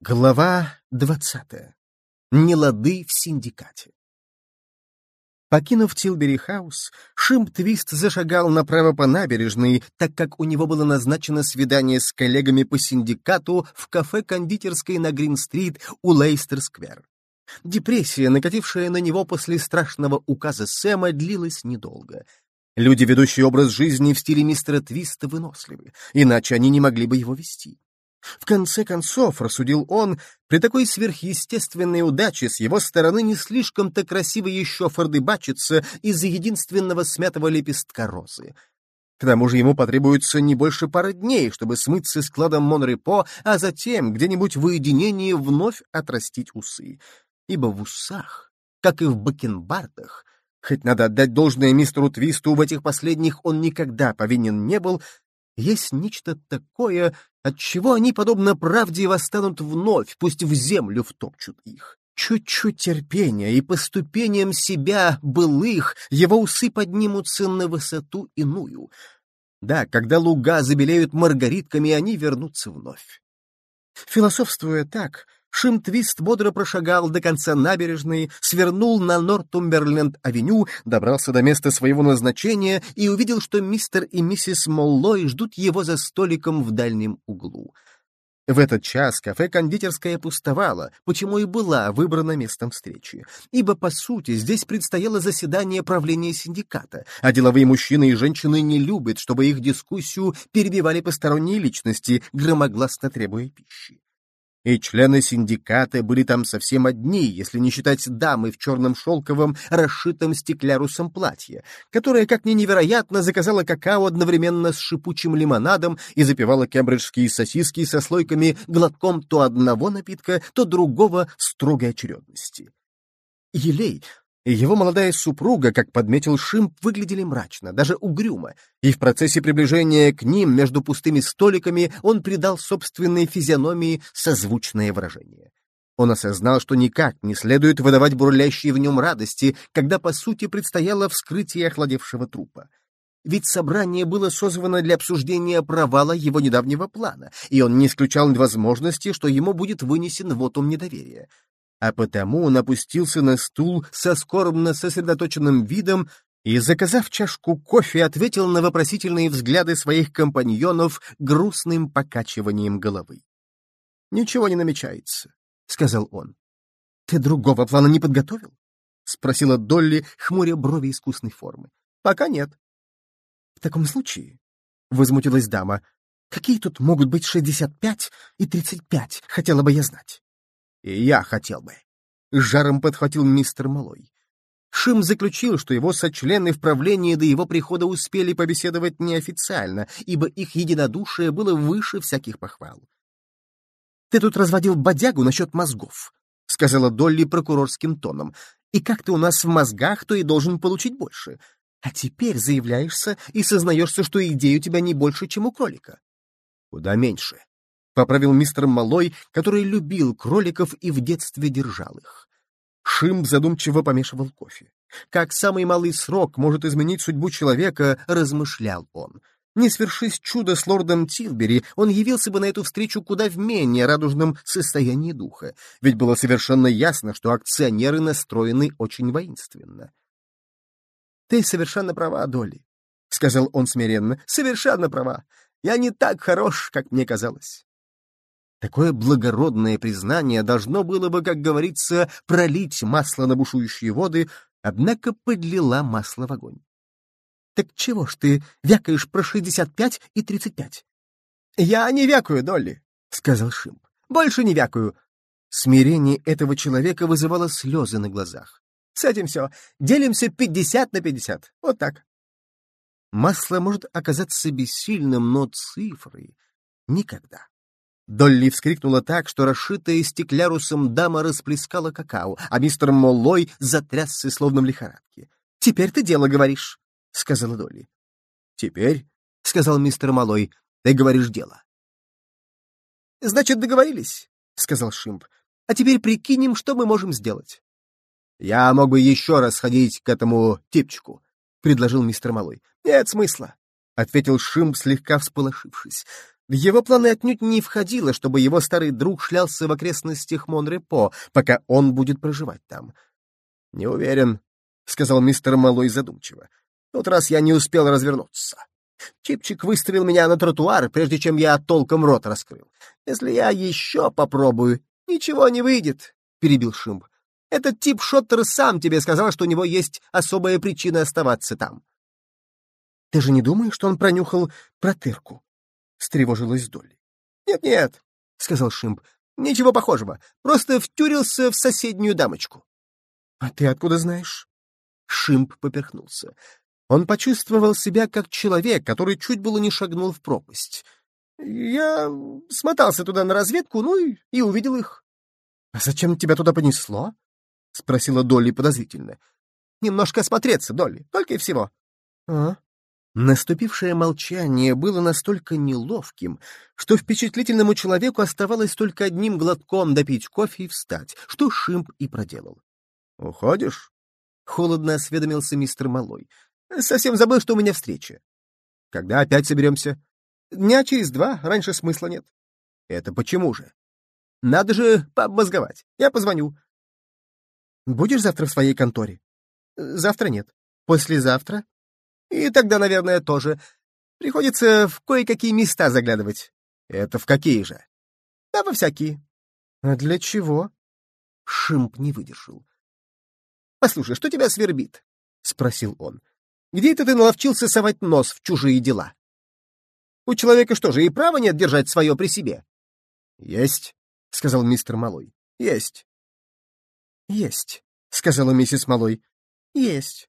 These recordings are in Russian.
Глава двадцатая. Нелады в синдикате. Покинув Тилбери-хаус, Шимп-Твист зашагал направо по набережной, так как у него было назначено свидание с коллегами по синдикату в кафе-кондитерской на Грин-стрит у Лейстер-сквер. Депрессия, накатившая на него после страшного указа Сэма, длилась недолго. Люди, ведущие образ жизни в стиле мистера Твиста, выносливы, иначе они не могли бы его вести. В конце концов, рассудил он, при такой сверхъестественной удаче с его стороны не слишком-то красиво еще фордыбачиться из-за единственного смятого лепестка розы. К тому же ему потребуется не больше пары дней, чтобы смыться с кладом Монрепо, а затем где-нибудь в уединении вновь отрастить усы. Ибо в усах, как и в бакенбардах, хоть надо отдать должное мистеру Твисту, в этих последних он никогда повинен не был, есть нечто такое, от чего они, подобно правде, восстанут вновь, пусть в землю втопчут их. Чуть-чуть терпения, и по ступеням себя былых его усы поднимутся на высоту иную. Да, когда луга забелеют маргаритками, они вернутся вновь. Философствуя так, Шимтвист бодро прошагал до конца набережной, свернул на Нортумберленд-авеню, добрался до места своего назначения и увидел, что мистер и миссис Моллой ждут его за столиком в дальнем углу. В этот час кафе-кондитерская пустовала, почему и была выбрана местом встречи. Ибо, по сути, здесь предстояло заседание правления синдиката, а деловые мужчины и женщины не любят, чтобы их дискуссию перебивали посторонние личности, громогласно требуя пищи и члены синдиката были там совсем одни, если не считать дамы в черном шелковом, расшитом стеклярусом платье, которая, как ни невероятно, заказала какао одновременно с шипучим лимонадом и запивала кембриджские сосиски со слойками глотком то одного напитка, то другого строгой очередности. Елей, и его молодая супруга, как подметил Шимп, выглядели мрачно, даже угрюмо, и в процессе приближения к ним между пустыми столиками он придал собственной физиономии созвучное выражение. Он осознал, что никак не следует выдавать бурлящие в нем радости, когда, по сути, предстояло вскрытие охладевшего трупа. Ведь собрание было созвано для обсуждения провала его недавнего плана, и он не исключал возможности, что ему будет вынесен вотум недоверия а потому он опустился на стул со скорбно сосредоточенным видом и, заказав чашку кофе, ответил на вопросительные взгляды своих компаньонов грустным покачиванием головы. «Ничего не намечается», — сказал он. «Ты другого плана не подготовил?» — спросила Долли, хмуря брови искусной формы. «Пока нет». «В таком случае», — возмутилась дама, — «какие тут могут быть шестьдесят пять и тридцать пять, хотела бы я знать». И я хотел бы. Жаром подхватил мистер Малой. Шим заключил, что его сочлены в правлении до его прихода успели побеседовать неофициально, ибо их единодушие было выше всяких похвал. «Ты тут разводил бодягу насчет мозгов», — сказала Долли прокурорским тоном. «И как ты у нас в мозгах, то и должен получить больше. А теперь заявляешься и сознаешься, что идей у тебя не больше, чем у кролика». «Куда меньше», поправил мистер Малой, который любил кроликов и в детстве держал их. Шим задумчиво помешивал кофе. Как самый малый срок может изменить судьбу человека, размышлял он. Не свершись чудо с лордом Тилбери, он явился бы на эту встречу куда в менее радужном состоянии духа, ведь было совершенно ясно, что акционеры настроены очень воинственно. — Ты совершенно права, Долли, — сказал он смиренно, — совершенно права. Я не так хорош, как мне казалось. Такое благородное признание должно было бы, как говорится, пролить масло на бушующие воды, однако подлила масло в огонь. «Так чего ж ты вякаешь про шестьдесят пять и тридцать пять?» «Я не вякаю, Долли», — сказал Шимп. «Больше не вякаю». Смирение этого человека вызывало слезы на глазах. «С этим все. Делимся пятьдесят на пятьдесят. Вот так». Масло может оказаться бессильным, но цифры — никогда. Долли вскрикнула так, что расшитая стеклярусом дама расплескала какао, а мистер Моллой затрясся словно в лихорадке. «Теперь ты дело говоришь», — сказала Долли. «Теперь», — сказал мистер Моллой, — «ты говоришь дело». «Значит, договорились», — сказал Шимп. «А теперь прикинем, что мы можем сделать». «Я мог бы еще раз ходить к этому типчику», — предложил мистер Малой. «Нет смысла», — ответил Шимп, слегка всполошившись. В его планы отнюдь не входило, чтобы его старый друг шлялся в окрестностях Монрепо, пока он будет проживать там. — Не уверен, — сказал мистер Малой задумчиво. — тот раз я не успел развернуться. Чипчик выставил меня на тротуар, прежде чем я толком рот раскрыл. Если я еще попробую, ничего не выйдет, — перебил Шимб. Этот тип Шоттер сам тебе сказал, что у него есть особая причина оставаться там. — Ты же не думаешь, что он пронюхал протырку? — встревожилась Долли. «Нет, — Нет-нет, — сказал Шимб, — ничего похожего. Просто втюрился в соседнюю дамочку. — А ты откуда знаешь? Шимб поперхнулся. Он почувствовал себя как человек, который чуть было не шагнул в пропасть. Я смотался туда на разведку, ну и, и увидел их. — А зачем тебя туда понесло? — спросила Долли подозрительно. — Немножко осмотреться, Долли, только и всего. — А? Наступившее молчание было настолько неловким, что впечатлительному человеку оставалось только одним глотком допить кофе и встать, что Шимп и проделал. — Уходишь? — холодно осведомился мистер Малой. — Совсем забыл, что у меня встреча. — Когда опять соберемся? — Дня через два, раньше смысла нет. — Это почему же? — Надо же пообмозговать. Я позвоню. — Будешь завтра в своей конторе? — Завтра нет. Послезавтра? И тогда, наверное, тоже. Приходится в кое-какие места заглядывать. Это в какие же? Да, во всякие. А для чего? Шимп не выдержал. Послушай, что тебя свербит? Спросил он. Где это ты наловчился совать нос в чужие дела? У человека что же, и права нет держать свое при себе? Есть, сказал мистер Малой. Есть. Есть, сказала миссис Малой. Есть.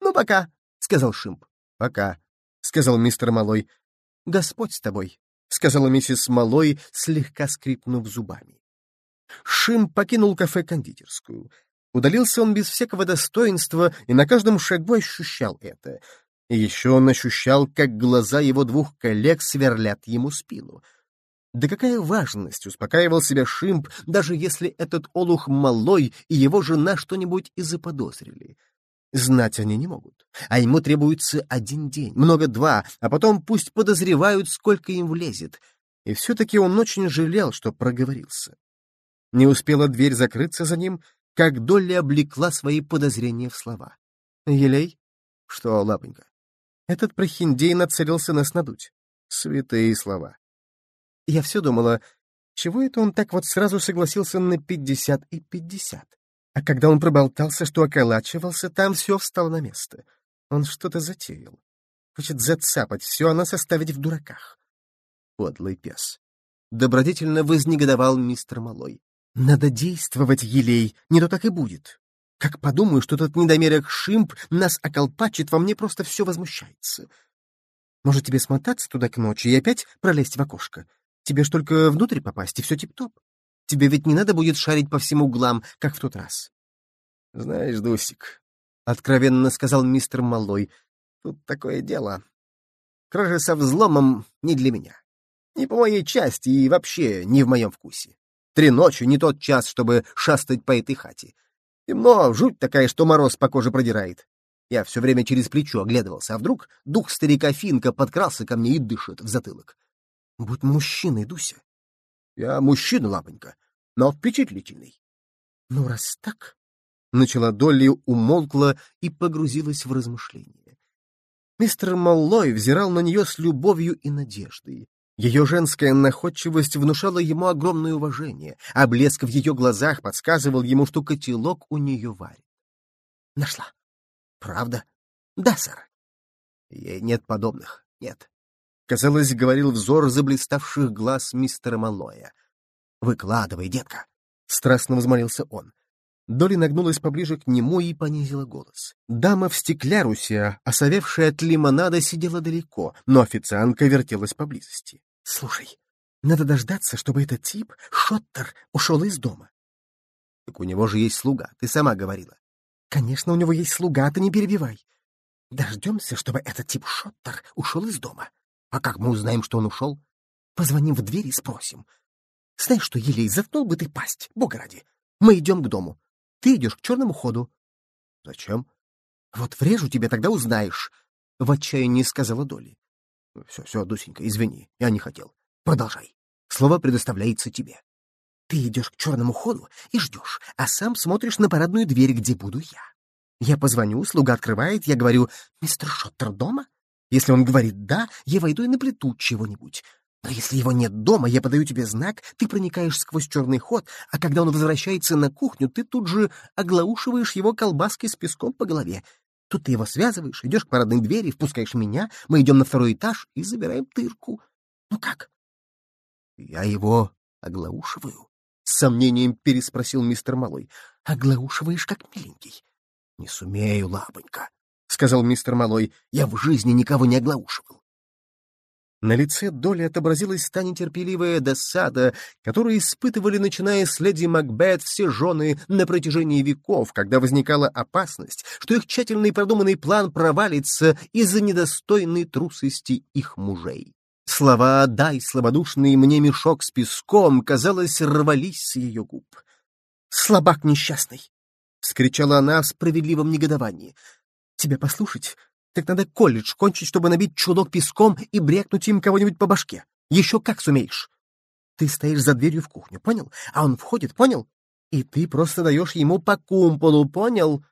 Ну, пока. — сказал Шимп. «Пока», — сказал мистер Малой. «Господь с тобой», — сказала миссис Малой, слегка скрипнув зубами. Шимп покинул кафе-кондитерскую. Удалился он без всякого достоинства и на каждом шагу ощущал это. И еще он ощущал, как глаза его двух коллег сверлят ему спину. Да какая важность, успокаивал себя Шимп, даже если этот олух малой и его жена что-нибудь и заподозрили. Знать они не могут. А ему требуется один день, много два, а потом пусть подозревают, сколько им влезет. И все-таки он очень жалел, что проговорился. Не успела дверь закрыться за ним, как Долли облекла свои подозрения в слова. «Елей?» «Что, лапонька?» Этот прохиндей нацелился нас надуть. Святые слова. Я все думала, чего это он так вот сразу согласился на пятьдесят и пятьдесят? А когда он проболтался, что околачивался, там все встало на место. Он что-то затеял. Хочет зацапать все, а нас оставить в дураках. Подлый пес. Добродетельно вознегодовал мистер Малой. Надо действовать, елей, не то так и будет. Как подумаю, что этот недомерок Шимп нас околпачит, во мне просто все возмущается. Может, тебе смотаться туда к ночи и опять пролезть в окошко? Тебе ж только внутрь попасть, и все тип-топ. Тебе ведь не надо будет шарить по всем углам, как в тот раз. — Знаешь, Дусик, — откровенно сказал мистер Малой, — тут такое дело. Кража со взломом не для меня. Не по моей части и вообще не в моем вкусе. Три ночи — не тот час, чтобы шастать по этой хате. Темно, жуть такая, что мороз по коже продирает. Я все время через плечо оглядывался, а вдруг дух старика Финка подкрался ко мне и дышит в затылок. Будь мужчиной, Дуся. Я мужчина, лапонька, но впечатлительный. Ну, раз так... Начала Долли, умолкла и погрузилась в размышления. Мистер Маллой взирал на нее с любовью и надеждой. Ее женская находчивость внушала ему огромное уважение, а блеск в ее глазах подсказывал ему, что котелок у нее варит. Нашла. Правда? Да, сэр. Ей нет подобных. Нет. Казалось, говорил взор заблиставших глаз мистера Малоя. «Выкладывай, детка!» — страстно взмолился он. Доли нагнулась поближе к нему и понизила голос. Дама в стеклярусе, осовевшая от лимонада, сидела далеко, но официантка вертелась поблизости. «Слушай, надо дождаться, чтобы этот тип, Шоттер, ушел из дома». «Так у него же есть слуга, ты сама говорила». «Конечно, у него есть слуга, ты не перебивай. Дождемся, чтобы этот тип Шоттер ушел из дома. А как мы узнаем, что он ушел? Позвоним в дверь и спросим. Знаешь что, елей, заткнул бы ты пасть, бога ради. Мы идем к дому. Ты идешь к черному ходу. Зачем? Вот врежу тебе, тогда узнаешь. В отчаянии сказала Долли. Все, все, Дусенька, извини, я не хотел. Продолжай. Слово предоставляется тебе. Ты идешь к черному ходу и ждешь, а сам смотришь на парадную дверь, где буду я. Я позвоню, слуга открывает, я говорю, «Мистер Шоттер дома?» Если он говорит «да», я войду и наплету чего-нибудь. Но если его нет дома, я подаю тебе знак, ты проникаешь сквозь черный ход, а когда он возвращается на кухню, ты тут же оглаушиваешь его колбаской с песком по голове. Тут ты его связываешь, идешь к парадной двери, впускаешь меня, мы идем на второй этаж и забираем тырку. Ну как? Я его оглаушиваю? С сомнением переспросил мистер Малой. Оглаушиваешь, как миленький. Не сумею, лапонька, — сказал мистер Малой. Я в жизни никого не оглаушивал. На лице Доли отобразилась та нетерпеливая досада, которую испытывали, начиная с леди Макбет, все жены на протяжении веков, когда возникала опасность, что их тщательный продуманный план провалится из-за недостойной трусости их мужей. Слова «дай слабодушный мне мешок с песком», казалось, рвались с ее губ. «Слабак несчастный!» — вскричала она в справедливом негодовании. «Тебя послушать так надо колледж кончить, чтобы набить чулок песком и брякнуть им кого-нибудь по башке. Еще как сумеешь. Ты стоишь за дверью в кухню, понял? А он входит, понял? И ты просто даешь ему по кумполу, понял?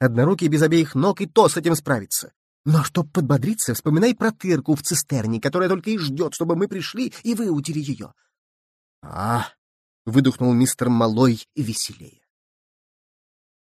Однорукий без обеих ног и то с этим справится. Но чтоб подбодриться, вспоминай про тырку в цистерне, которая только и ждет, чтобы мы пришли и выутили ее. — А, — выдохнул мистер Малой веселее.